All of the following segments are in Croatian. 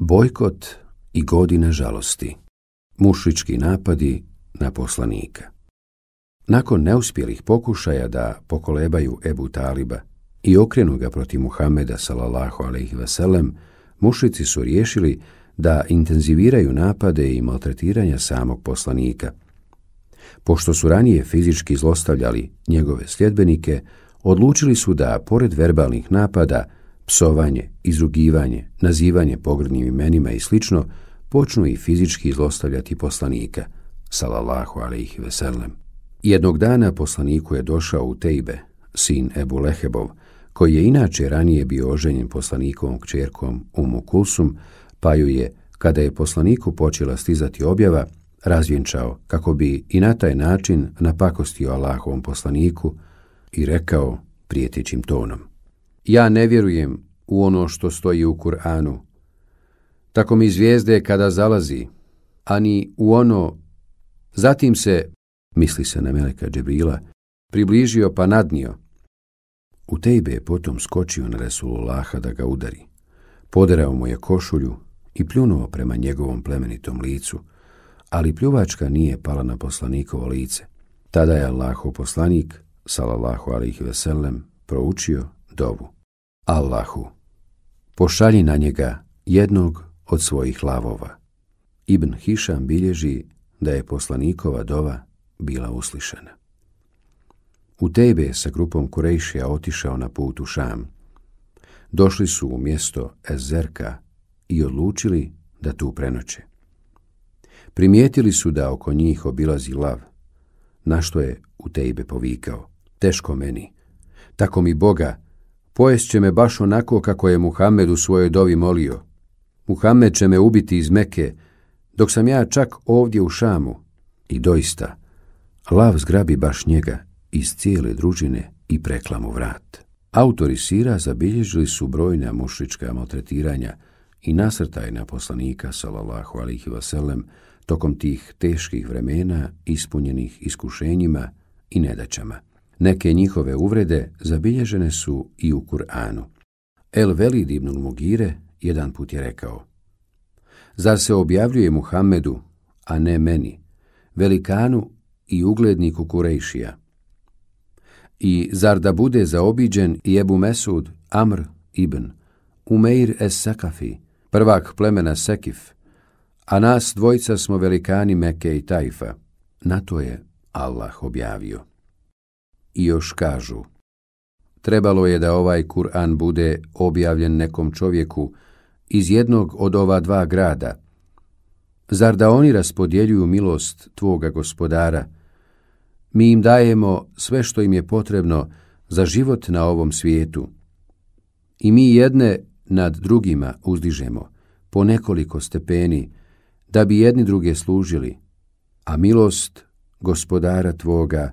Bojkot i godine žalosti. Mušički napadi na poslanika. Nakon neuspjelih pokušaja da pokolebaju Ebu Taliba i okrenu ga protiv Muhameda sallallahu alejhi ve sellem, mušici su riješili da intenziviraju napade i maltretiranja samog poslanika. Pošto su ranije fizički zlostavljali njegove sljedbenike, odlučili su da, pored verbalnih napada, psovanje, izrugivanje, nazivanje pogrdnim imenima i slično, počnu i fizički zlostavljati poslanika, salallahu alaihi veselem. Jednog dana poslaniku je došao u Tejbe, sin Ebu Lehebov, koji je inače ranije bio oženjen poslanikovom kćerkom Umu Kulsum, pa ju je, kada je poslaniku počela stizati objava, razvjenčao kako bi i na taj način napakostio Allahovom poslaniku i rekao prijetećim tonom. Ja ne vjerujem u ono što stoji u Kur'anu. Tako mi zvijezde kada zalazi, ani u ono... Zatim se, misli se na Meleka Džebrila, približio pa nadnio. U tejbe je potom skočio na Resulullaha da ga udari. Poderao mu je košulju i pljunuo prema njegovom plemenitom licu, ali pljuvačka nije pala na poslanikovo lice. Tada je Allahov poslanik, salallahu alihi veselem, proučio dovu. Allahu, pošalji na njega jednog od svojih lavova. Ibn Hišam bilježi da je poslanikova dova bila uslišena. U Tebe sa grupom Kurejšija otišao na put u Šam. Došli su u mjesto Ezerka i odlučili da tu prenoće. Primijetili su da oko njih obilazi lav, na što je u Tejbe povikao. Teško meni. Tako mi Boga, pojest će me baš onako kako je Muhammed u svojoj dovi molio. Muhammed će me ubiti iz Meke, dok sam ja čak ovdje u Šamu. I doista, lav zgrabi baš njega iz cijele družine i prekla mu vrat. Autori Sira zabilježili su brojna mušička maltretiranja i nasrtaj na poslanika, salallahu alihi vaselem, tokom tih teških vremena ispunjenih iskušenjima i nedaćama. Neke njihove uvrede zabilježene su i u Kur'anu. El Velid ibn Mugire jedan put je rekao Zar se objavljuje Muhammedu, a ne meni, velikanu i ugledniku Kurejšija? I zar da bude zaobiđen i Ebu Mesud, Amr ibn, Umeir es Sakafi, prvak plemena Sekif, a nas dvojca smo velikani Meke i Tajfa. Na to je Allah objavio. I još kažu, trebalo je da ovaj Kur'an bude objavljen nekom čovjeku iz jednog od ova dva grada. Zar da oni raspodjeljuju milost tvoga gospodara? Mi im dajemo sve što im je potrebno za život na ovom svijetu. I mi jedne nad drugima uzdižemo po nekoliko stepeni, da bi jedni druge služili, a milost gospodara tvoga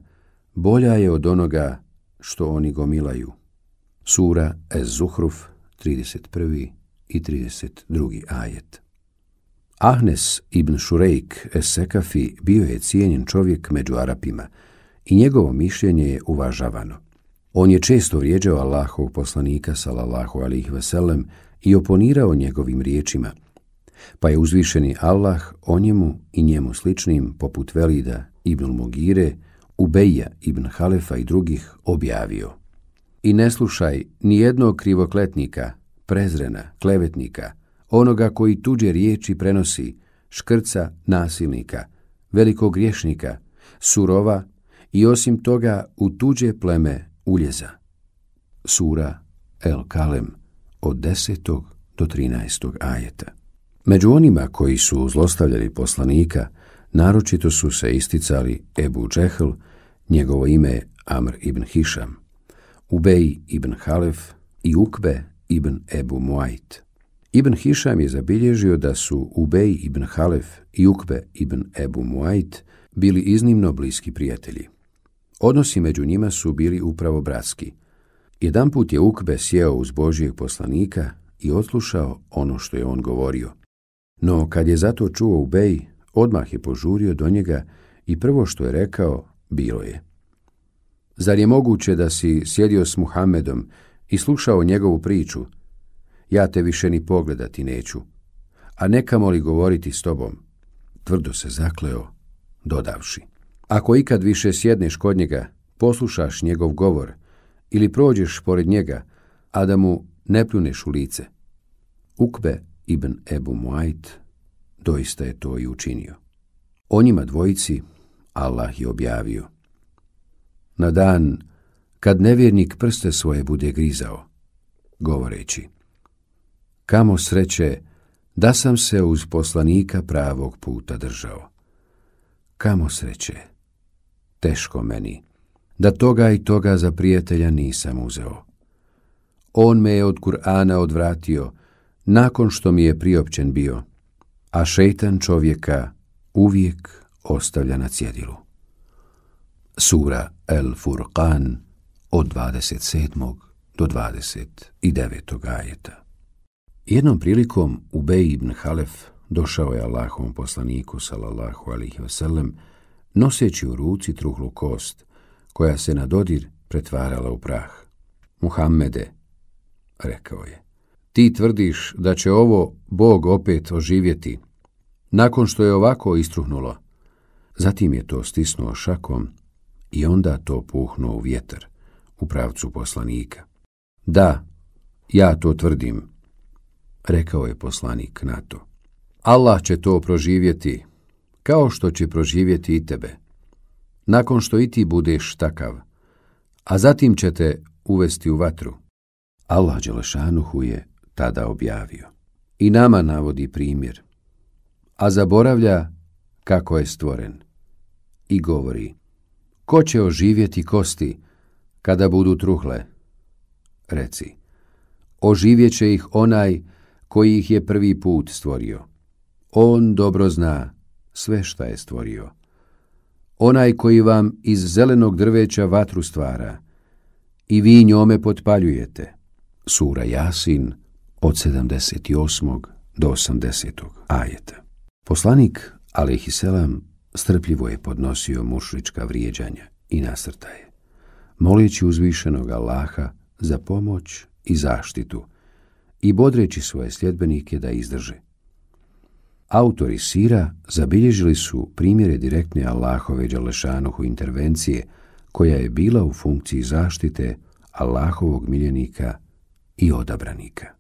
bolja je od onoga što oni gomilaju. Sura Ez-Zuhruf, 31. i 32. ajet. Ahnes ibn Šurejk Es-Sekafi bio je cijenjen čovjek među Arapima i njegovo mišljenje je uvažavano. On je često vrijeđao Allahov poslanika, salallahu alihi veselem, i oponirao njegovim riječima – pa je uzvišeni Allah o njemu i njemu sličnim, poput Velida ibn Mugire, Ubeja ibn Halefa i drugih objavio. I ne slušaj ni jednog krivokletnika, prezrena, klevetnika, onoga koji tuđe riječi prenosi, škrca nasilnika, velikog griješnika, surova i osim toga u tuđe pleme uljeza. Sura El Kalem od 10. do 13. ajeta. Među onima koji su zlostavljali poslanika, naročito su se isticali Ebu Džehl, njegovo ime Amr ibn Hišam, Ubej ibn Halef i Ukbe ibn Ebu Muajt. Ibn Hišam je zabilježio da su Ubej ibn Halef i Ukbe ibn Ebu Muajt bili iznimno bliski prijatelji. Odnosi među njima su bili upravo bratski. Jedan put je Ukbe sjeo uz Božijeg poslanika i odslušao ono što je on govorio – no kad je zato čuo u Bej, odmah je požurio do njega i prvo što je rekao, bilo je. Zar je moguće da si sjedio s Muhammedom i slušao njegovu priču? Ja te više ni pogledati neću. a nekamo li govoriti s tobom, tvrdo se zakleo, dodavši. Ako ikad više sjedneš kod njega, poslušaš njegov govor ili prođeš pored njega, a da mu ne pljuneš u lice. Ukbe ibn Ebu Muajt doista je to i učinio. O njima dvojici Allah je objavio. Na dan kad nevjernik prste svoje bude grizao, govoreći, kamo sreće da sam se uz poslanika pravog puta držao. Kamo sreće, teško meni, da toga i toga za prijatelja nisam uzeo. On me je od Kur'ana odvratio, nakon što mi je priopćen bio, a šeitan čovjeka uvijek ostavlja na cjedilu. Sura El Furqan od 27. do 29. ajeta Jednom prilikom Ubej ibn Halef došao je Allahovom poslaniku sallallahu alihi wasallam noseći u ruci truhlu kost koja se na dodir pretvarala u prah. Muhammede, rekao je, ti tvrdiš da će ovo Bog opet oživjeti nakon što je ovako istruhnulo. Zatim je to stisnuo šakom i onda to puhnuo u vjetar u pravcu poslanika. Da, ja to tvrdim, rekao je poslanik na to. Allah će to proživjeti, kao što će proživjeti i tebe, nakon što i ti budeš takav, a zatim će te uvesti u vatru. Allah Đelešanuhu je tada objavio. I nama navodi primjer, a zaboravlja kako je stvoren. I govori, ko će oživjeti kosti kada budu truhle? Reci, oživjet će ih onaj koji ih je prvi put stvorio. On dobro zna sve šta je stvorio. Onaj koji vam iz zelenog drveća vatru stvara i vi njome potpaljujete. Sura Jasin od 78. do 80. ajeta. Poslanik, alaihisselam, strpljivo je podnosio mušlička vrijeđanja i nasrtaje, molići uzvišenog Allaha za pomoć i zaštitu, i bodreći svoje sljedbenike da izdrže. Autori Sira zabilježili su primjere direktne Allahove Đalešanuhu intervencije koja je bila u funkciji zaštite Allahovog miljenika i odabranika.